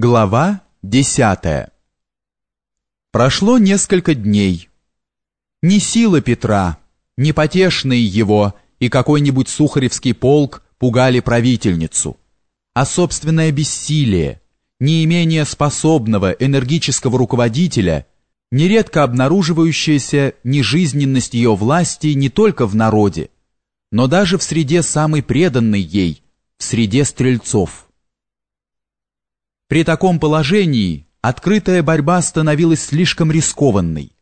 Глава десятая Прошло несколько дней. Ни сила Петра, ни потешные его и какой-нибудь сухаревский полк пугали правительницу, а собственное бессилие, неимение способного энергического руководителя, нередко обнаруживающаяся нежизненность ее власти не только в народе, но даже в среде самой преданной ей, в среде стрельцов. При таком положении открытая борьба становилась слишком рискованной.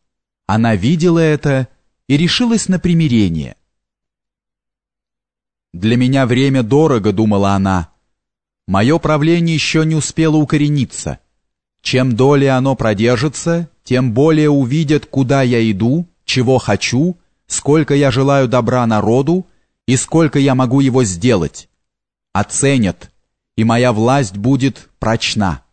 Она видела это и решилась на примирение. «Для меня время дорого», — думала она. «Мое правление еще не успело укорениться. Чем долее оно продержится, тем более увидят, куда я иду, чего хочу, сколько я желаю добра народу и сколько я могу его сделать. Оценят» и моя власть будет прочна.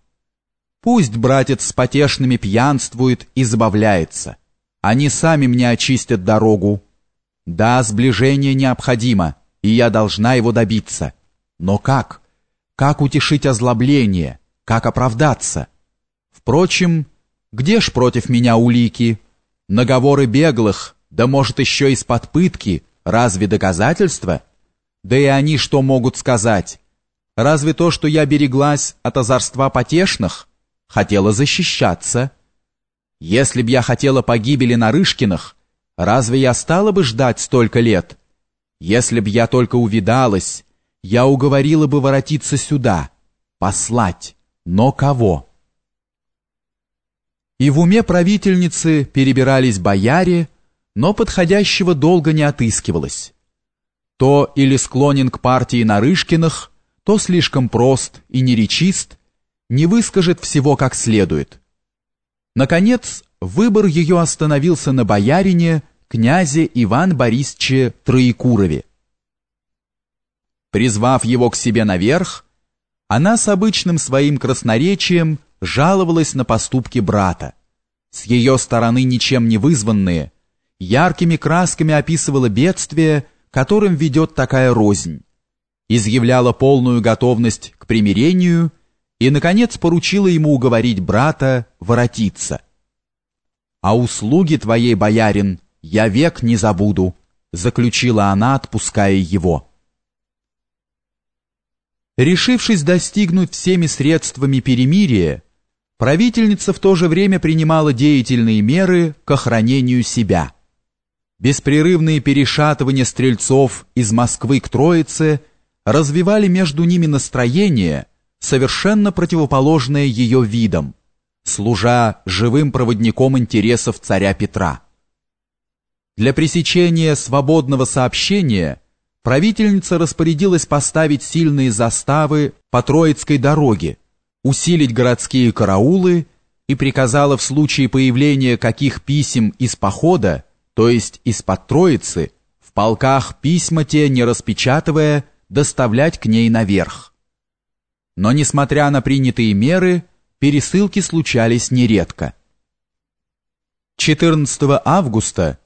Пусть братец с потешными пьянствует и забавляется. Они сами мне очистят дорогу. Да, сближение необходимо, и я должна его добиться. Но как? Как утешить озлобление? Как оправдаться? Впрочем, где ж против меня улики? Наговоры беглых, да может еще из-под пытки, разве доказательства? Да и они что могут сказать? Разве то, что я береглась от озорства потешных, хотела защищаться? Если б я хотела погибели Нарышкиных, разве я стала бы ждать столько лет? Если б я только увидалась, я уговорила бы воротиться сюда, послать, но кого? И в уме правительницы перебирались бояре, но подходящего долго не отыскивалось. То или склонен к партии Нарышкиных, то слишком прост и неречист, не выскажет всего как следует. Наконец, выбор ее остановился на боярине, князе Иван Борисовиче Троекурове. Призвав его к себе наверх, она с обычным своим красноречием жаловалась на поступки брата. С ее стороны ничем не вызванные, яркими красками описывала бедствие, которым ведет такая рознь изъявляла полную готовность к примирению и, наконец, поручила ему уговорить брата воротиться. «А услуги твоей, боярин, я век не забуду», заключила она, отпуская его. Решившись достигнуть всеми средствами перемирия, правительница в то же время принимала деятельные меры к охранению себя. Беспрерывные перешатывания стрельцов из Москвы к Троице – развивали между ними настроение, совершенно противоположное ее видам, служа живым проводником интересов царя Петра. Для пресечения свободного сообщения правительница распорядилась поставить сильные заставы по Троицкой дороге, усилить городские караулы и приказала в случае появления каких писем из похода, то есть из-под Троицы, в полках письма те не распечатывая, доставлять к ней наверх. Но, несмотря на принятые меры, пересылки случались нередко. 14 августа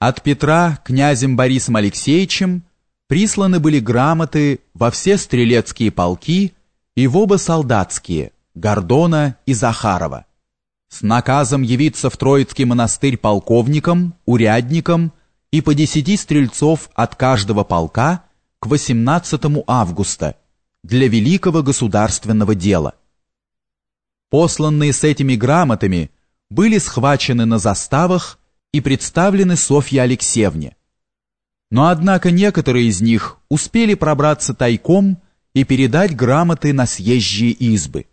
от Петра князем Борисом Алексеевичем присланы были грамоты во все стрелецкие полки и в оба солдатские, Гордона и Захарова, с наказом явиться в Троицкий монастырь полковником, урядником и по десяти стрельцов от каждого полка к 18 августа для великого государственного дела. Посланные с этими грамотами были схвачены на заставах и представлены Софье Алексеевне. Но однако некоторые из них успели пробраться тайком и передать грамоты на съезжие избы.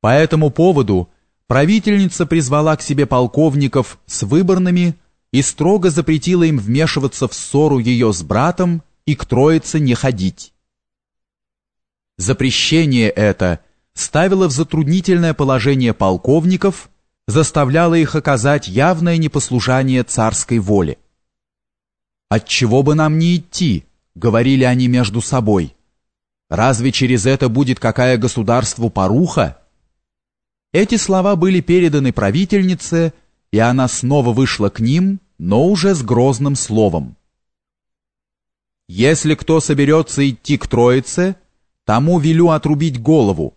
По этому поводу правительница призвала к себе полковников с выборными и строго запретила им вмешиваться в ссору ее с братом и к Троице не ходить. Запрещение это ставило в затруднительное положение полковников, заставляло их оказать явное непослушание царской воле. «Отчего бы нам не идти?» — говорили они между собой. «Разве через это будет какая государству поруха?» Эти слова были переданы правительнице, и она снова вышла к ним, но уже с грозным словом. Если кто соберется идти к Троице, тому велю отрубить голову,